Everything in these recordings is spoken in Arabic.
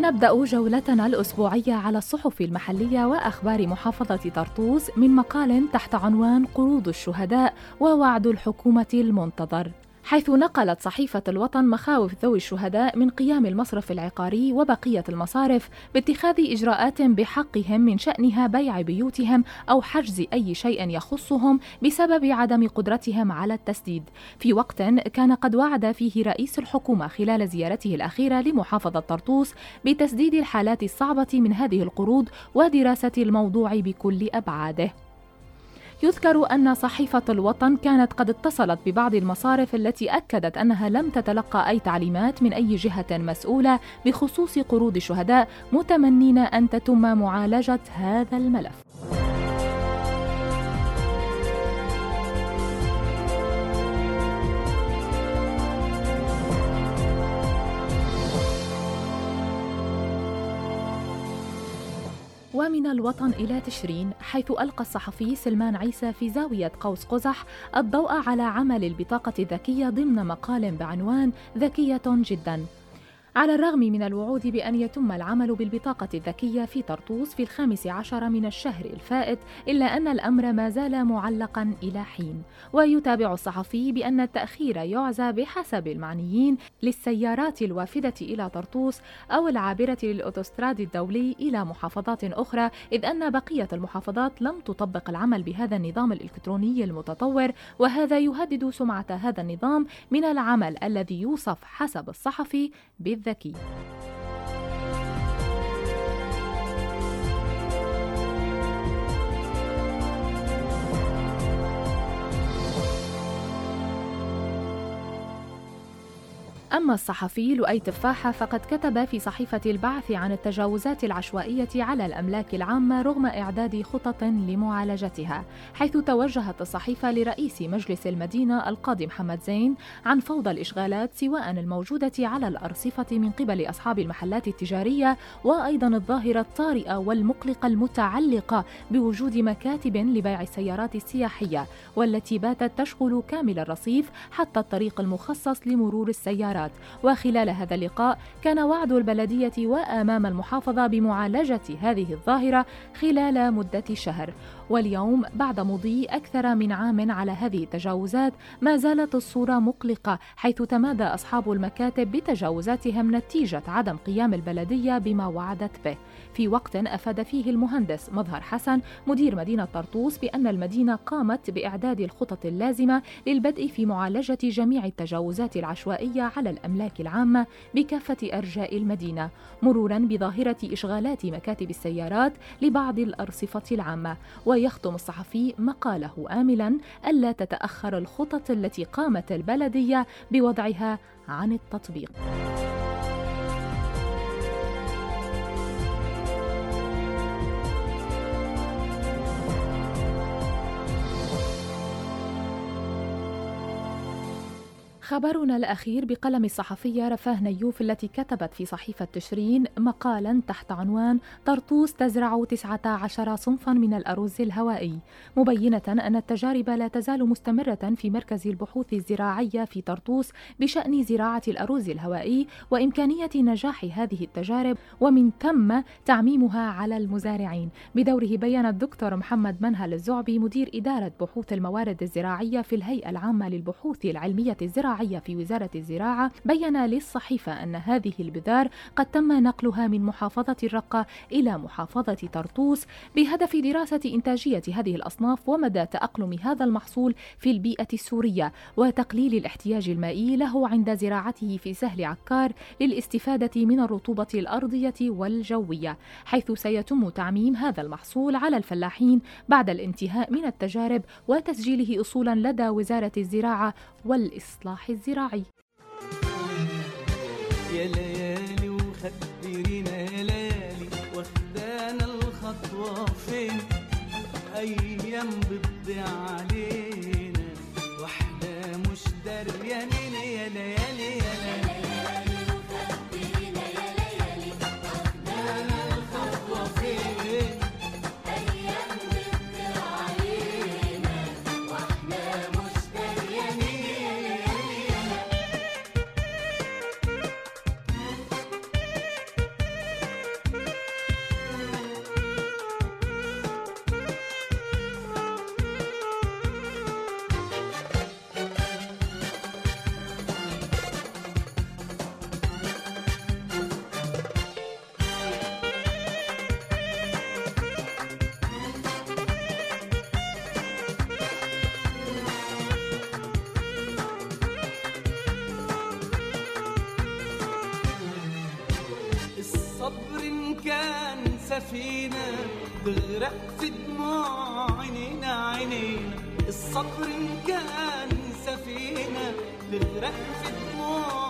نبدأ جولتنا الأسبوعية على الصحف المحلية وأخبار محافظة طرطوس من مقال تحت عنوان قروض الشهداء ووعد الحكومة المنتظر. حيث نقلت صحيفة الوطن مخاوف ذوي الشهداء من قيام المصرف العقاري وبقية المصارف باتخاذ إجراءات بحقهم من شأنها بيع بيوتهم أو حجز أي شيء يخصهم بسبب عدم قدرتهم على التسديد. في وقت كان قد وعد فيه رئيس الحكومة خلال زيارته الأخيرة لمحافظة طرطوس بتسديد الحالات الصعبة من هذه القروض ودراسة الموضوع بكل أبعاده. يذكر أن صحيفة الوطن كانت قد اتصلت ببعض المصارف التي أكدت أنها لم تتلقى أي تعليمات من أي جهة مسؤولة بخصوص قروض الشهداء متمنين أن تتم معالجة هذا الملف. ومن الوطن إلى تشرين حيث ألقى الصحفي سلمان عيسى في زاوية قوس قزح الضوء على عمل البطاقة الذكية ضمن مقال بعنوان ذكية جدا على الرغم من الوعود بأن يتم العمل بالبطاقة الذكية في طرطوس في الخامس عشر من الشهر الفائت إلا أن الأمر ما زال معلقا إلى حين. ويتابع الصحفي بأن التأخير يعزى بحسب المعنيين للسيارات الوافدة إلى طرطوس أو العابرة للأوتوستراد الدولي إلى محافظات أخرى إذ أن بقية المحافظات لم تطبق العمل بهذا النظام الإلكتروني المتطور. وهذا يهدد سمعة هذا النظام من العمل الذي يوصف حسب الصحفي بالذكاء. daqui. أما الصحفي لؤي تفاحة فقد كتب في صحيفة البعث عن التجاوزات العشوائية على الأملاك العامة رغم إعداد خطط لمعالجتها حيث توجهت الصحيفة لرئيس مجلس المدينة القاضي محمد زين عن فوضى الإشغالات سواء الموجودة على الأرصفة من قبل أصحاب المحلات التجارية وأيضا الظاهرة الطارئة والمقلقة المتعلقة بوجود مكاتب لبيع السيارات السياحية والتي باتت تشغل كامل الرصيف حتى الطريق المخصص لمرور السيارات. السيارات وخلال هذا اللقاء كان وعد البلدية وأمام المحافظة بمعالجة هذه الظاهرة خلال مدة شهر. واليوم بعد مضي أكثر من عام على هذه التجاوزات ما زالت الصورة مقلقة حيث تمادى أصحاب المكاتب بتجاوزاتهم نتيجة عدم قيام البلدية بما وعدت به. في وقت أفاد فيه المهندس مظهر حسن مدير مدينة طرطوس بأن المدينة قامت بإعداد الخطط اللازمة للبدء في معالجة جميع التجاوزات العشوائية على الأملاك العامة بكافة أرجاء المدينة مرورا بظاهرة إشغالات مكاتب السيارات لبعض الأرصفة العامة. ويختم الصحفي مقاله آملا ألا تتأخر الخطط التي قامت البلدية بوضعها عن التطبيق. خبرنا الأخير بقلم الصحفية رفاه نيوف التي كتبت في صحيفة تشرين مقالا تحت عنوان طرطوس تزرع 19 صنفا من الأرز الهوائي مبينة أن التجارب لا تزال مستمرة في مركز البحوث الزراعية في طرطوس بشأن زراعة الأرز الهوائي وإمكانية نجاح هذه التجارب ومن ثم تعميمها على المزارعين. بدوره بيّن الدكتور محمد منهل الزعبي مدير إدارة بحوث الموارد الزراعية في الهيئة العامة للبحوث العلمية الزراعية الزراعية في وزارة الزراعة بين للصحيفة أن هذه البذار قد تم نقلها من محافظة الرقة إلى محافظة طرطوس بهدف دراسة إنتاجية هذه الأصناف ومدى تأقلم هذا المحصول في البيئة السورية وتقليل الاحتياج المائي له عند زراعته في سهل عكار للاستفادة من الرطوبة الأرضية والجوية حيث سيتم تعميم هذا المحصول على الفلاحين بعد الانتهاء من التجارب وتسجيله أصولا لدى وزارة الزراعة والإصلاح. الزراعي. يا ليالي وخبرينا يا ليالي واخدانا الخطوة فين؟ أيام بتضيع علينا وإحنا مش دريانين يا ليالي. كان سفينة تغرق في دموع عينينا. عينينا الصبر إن كان سفينة تغرق في دموع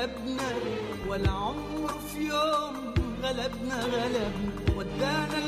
جابنا ولا عمره في يوم غلبنا غلبنا ودانا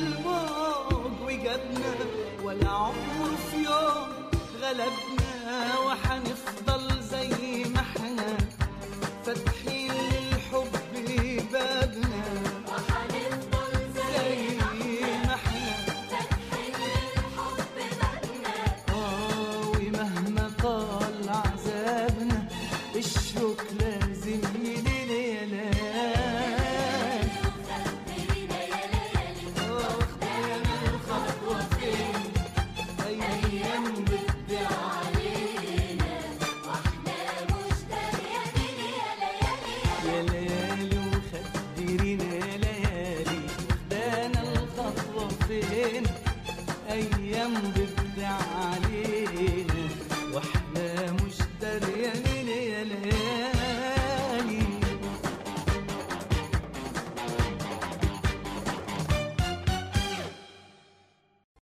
أيام ببدع عليها وإحنا مش دريانين